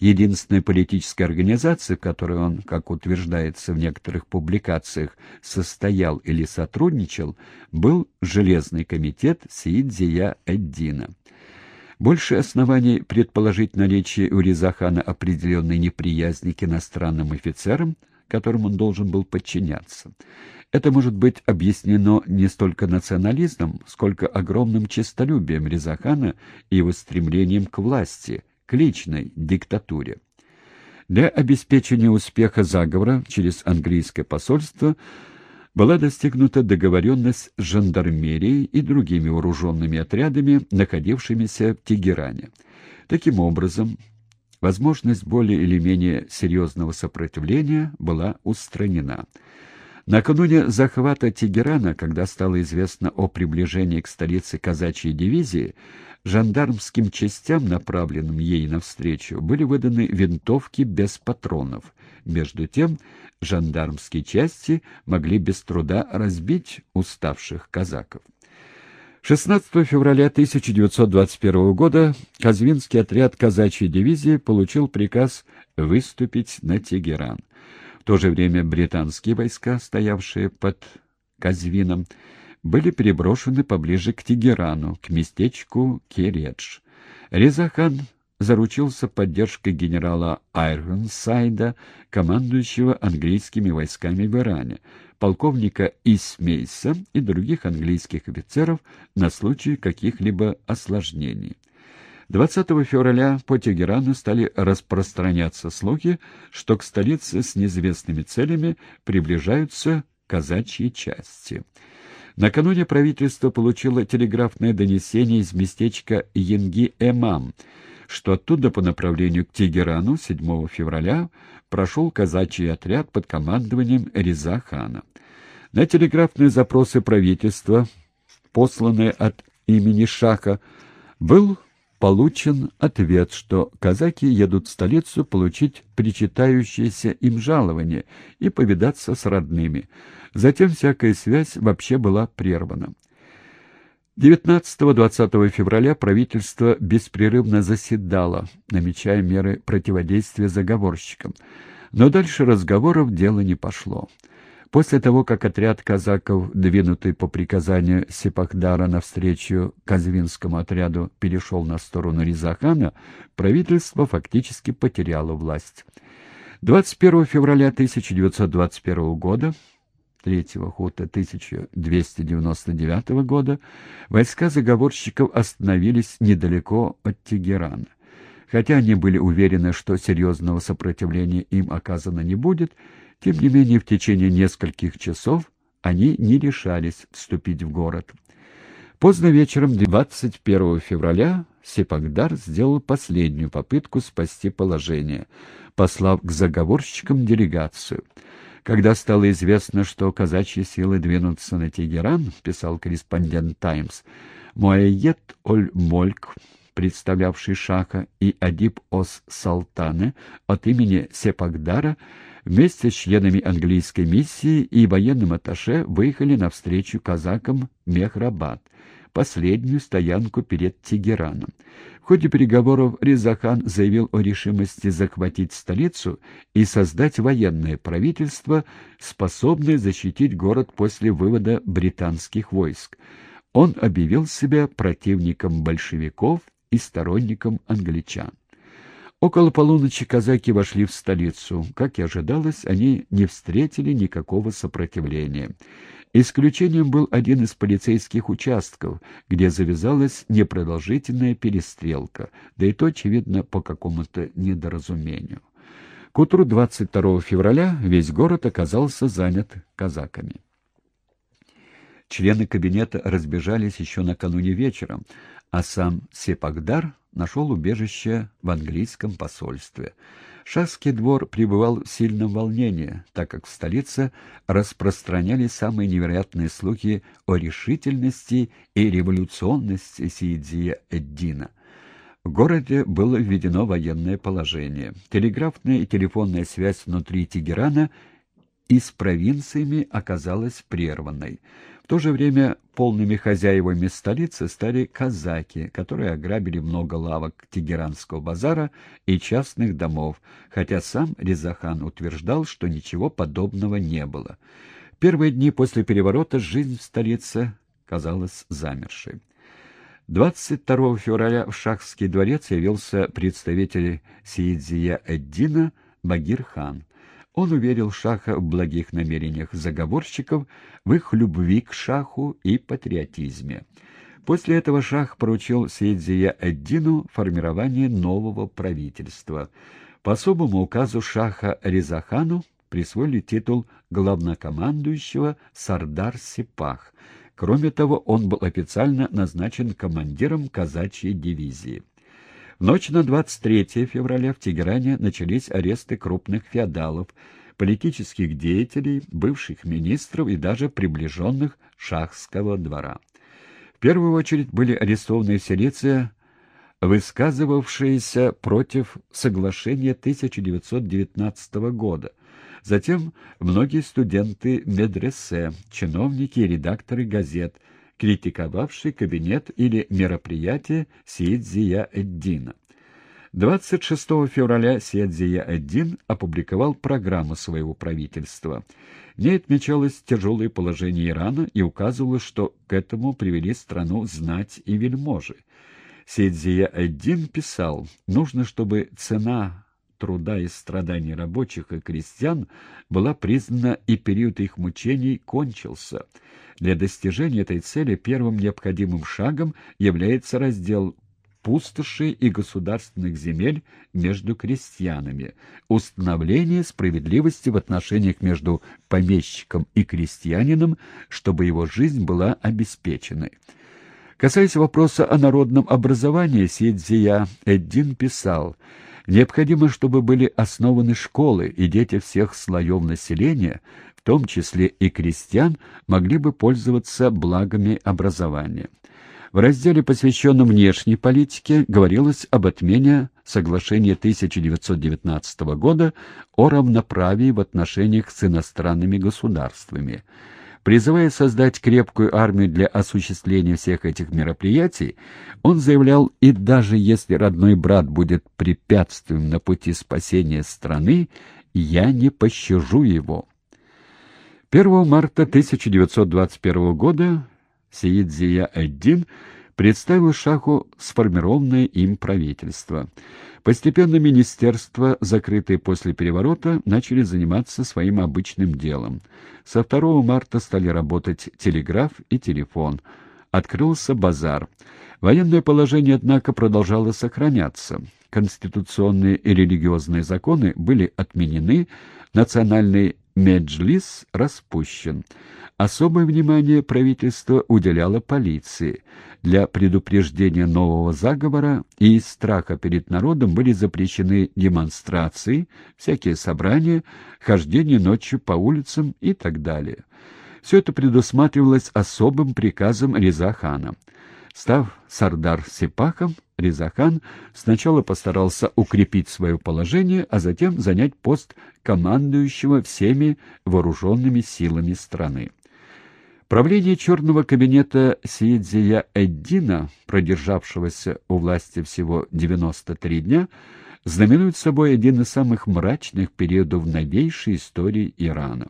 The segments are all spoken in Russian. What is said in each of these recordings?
Единственная политическая организация, в которой он, как утверждается в некоторых публикациях, состоял или сотрудничал, был Железный комитет Сиидзия Эддина. Больше оснований предположить наличие у Резахана определенной неприязни к иностранным офицерам, которым он должен был подчиняться. Это может быть объяснено не столько национализмом, сколько огромным честолюбием Резахана и его стремлением к власти, к личной диктатуре. Для обеспечения успеха заговора через английское посольство была достигнута договоренность с жандармерией и другими вооруженными отрядами, находившимися в Тегеране. Таким образом, возможность более или менее серьезного сопротивления была устранена. Накануне захвата Тегерана, когда стало известно о приближении к столице казачьей дивизии, жандармским частям, направленным ей навстречу, были выданы винтовки без патронов. Между тем, жандармские части могли без труда разбить уставших казаков. 16 февраля 1921 года Казвинский отряд казачьей дивизии получил приказ выступить на Тегеран. То же время британские войска, стоявшие под Казвином, были переброшены поближе к Тегерану, к местечку Кередж. Резахан заручился поддержкой генерала Айронсайда, командующего английскими войсками в Иране, полковника Исмейса и других английских офицеров на случай каких-либо осложнений. 20 февраля по Тегерану стали распространяться слухи, что к столице с неизвестными целями приближаются казачьи части. Накануне правительство получило телеграфное донесение из местечка Янги-Эмам, что оттуда по направлению к Тегерану 7 февраля прошел казачий отряд под командованием Реза хана. На телеграфные запросы правительства, посланные от имени Шаха, был получен ответ, что казаки едут в столицу получить причитающееся им жалование и повидаться с родными. Затем всякая связь вообще была прервана. 19-20 февраля правительство беспрерывно заседало, намечая меры противодействия заговорщикам. Но дальше разговоров дело не пошло. После того, как отряд казаков, двинутый по приказанию Сепахдара навстречу Казвинскому отряду, перешел на сторону Ризахана, правительство фактически потеряло власть. 21 февраля 1921 года третьего хута 1299 года войска заговорщиков остановились недалеко от Тегерана. Хотя они были уверены, что серьезного сопротивления им оказано не будет, тем не менее, в течение нескольких часов они не решались вступить в город. Поздно вечером 21 февраля Сепагдар сделал последнюю попытку спасти положение, послав к заговорщикам делегацию. Когда стало известно, что казачьи силы двинутся на Тегеран, писал корреспондент «Таймс», Муайет Оль-Мольк, представлявший Шаха, и Адиб Ос-Салтане от имени Сепагдара вместе с членами английской миссии и военным атташе выехали навстречу казакам Мехрабад, последнюю стоянку перед Тегераном. В ходе переговоров Резахан заявил о решимости захватить столицу и создать военное правительство, способное защитить город после вывода британских войск. Он объявил себя противником большевиков и сторонником англичан. Около полуночи казаки вошли в столицу. Как и ожидалось, они не встретили никакого сопротивления. Исключением был один из полицейских участков, где завязалась непродолжительная перестрелка, да и то, очевидно, по какому-то недоразумению. К утру 22 февраля весь город оказался занят казаками. Члены кабинета разбежались еще накануне вечером, а сам Сепагдар нашел убежище в английском посольстве. Шахский двор пребывал в сильном волнении, так как в столице распространялись самые невероятные слухи о решительности и революционности Сиидзия Эддина. В городе было введено военное положение. Телеграфная и телефонная связь внутри Тегерана и с провинциями оказалась прерванной то же время полными хозяевами столицы стали казаки, которые ограбили много лавок Тегеранского базара и частных домов, хотя сам Резахан утверждал, что ничего подобного не было. Первые дни после переворота жизнь в столице казалась замершей. 22 февраля в Шахский дворец явился представитель Сиидзия Эддина Багир-хан. Он уверил Шаха в благих намерениях заговорщиков, в их любви к Шаху и патриотизме. После этого Шах поручил Сейдзия Эддину формирование нового правительства. По особому указу Шаха Резахану присвоили титул главнокомандующего Сардар-Сипах. Кроме того, он был официально назначен командиром казачьей дивизии. Ночь на 23 февраля в Тегеране начались аресты крупных феодалов, политических деятелей, бывших министров и даже приближенных шахского двора. В первую очередь были арестованы селицы, высказывавшиеся против соглашения 1919 года. Затем многие студенты медресе, чиновники и редакторы газет – критиковавший кабинет или мероприятие Сиедзия-Эддина. 26 февраля Сиедзия-Эддин опубликовал программу своего правительства. В ней отмечалось тяжелое положение Ирана и указывалось, что к этому привели страну знать и вельможи. Сиедзия-Эддин писал, нужно, чтобы цена труда и страданий рабочих и крестьян была признана и период их мучений кончился. Для достижения этой цели первым необходимым шагом является раздел пустоши и государственных земель между крестьянами, установление справедливости в отношениях между помещиком и крестьянином, чтобы его жизнь была обеспеченной. Касаясь вопроса о народном образовании, Сидзия Эддин писал – Необходимо, чтобы были основаны школы, и дети всех слоев населения, в том числе и крестьян, могли бы пользоваться благами образования. В разделе, посвященном внешней политике, говорилось об отмене соглашения 1919 года о равноправии в отношениях с иностранными государствами. Призывая создать крепкую армию для осуществления всех этих мероприятий, он заявлял, и даже если родной брат будет препятствием на пути спасения страны, я не пощажу его. 1 марта 1921 года Сеид Зия-Эддин представил Шаху сформированное им правительство. Постепенно министерства, закрытые после переворота, начали заниматься своим обычным делом. Со 2 марта стали работать телеграф и телефон. Открылся базар. Военное положение, однако, продолжало сохраняться. Конституционные и религиозные законы были отменены, национальный Меджлис распущен. Особое внимание правительство уделяло полиции. Для предупреждения нового заговора и из страха перед народом были запрещены демонстрации, всякие собрания, хождение ночью по улицам и так далее. Все это предусматривалось особым приказом Реза хана. Став Сардар Сипахом, Резахан сначала постарался укрепить свое положение, а затем занять пост командующего всеми вооруженными силами страны. Правление черного кабинета Сиедзия Эддина, продержавшегося у власти всего 93 дня, знаменует собой один из самых мрачных периодов новейшей истории Ирана.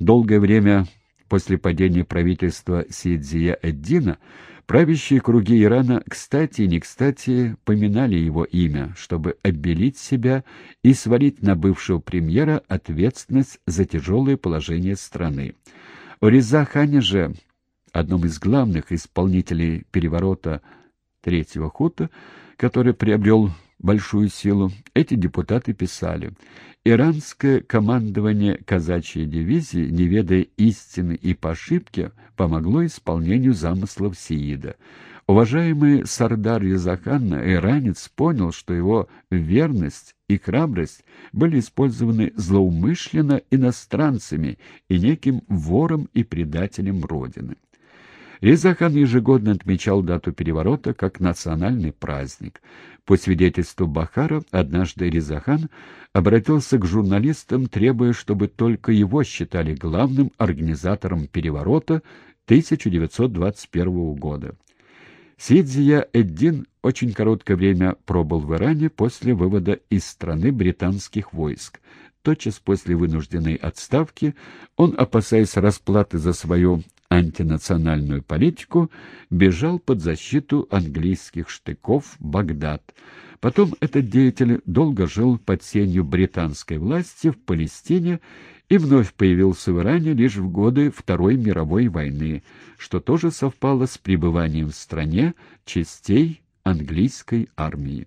Долгое время после падения правительства Сиедзия Эддина Правящие круги Ирана, кстати и не кстати, поминали его имя, чтобы обелить себя и свалить на бывшего премьера ответственность за тяжелое положение страны. О Реза Хане же, одном из главных исполнителей переворота Третьего Хута, который приобрел большую силу, эти депутаты писали «Иранское командование казачьей дивизии, не ведая истины и по ошибке, помогло исполнению замыслов Сиида. Уважаемый Сардар Язаханна, иранец, понял, что его верность и храбрость были использованы злоумышленно иностранцами и неким вором и предателем Родины. Резахан ежегодно отмечал дату переворота как национальный праздник. По свидетельству Бахара, однажды Резахан обратился к журналистам, требуя, чтобы только его считали главным организатором переворота 1921 года. Сидзия Эддин очень короткое время пробыл в Иране после вывода из страны британских войск. Тотчас после вынужденной отставки он, опасаясь расплаты за свою антинациональную политику, бежал под защиту английских штыков Багдад. Потом этот деятель долго жил под сенью британской власти в Палестине и вновь появился в Иране лишь в годы Второй мировой войны, что тоже совпало с пребыванием в стране частей английской армии.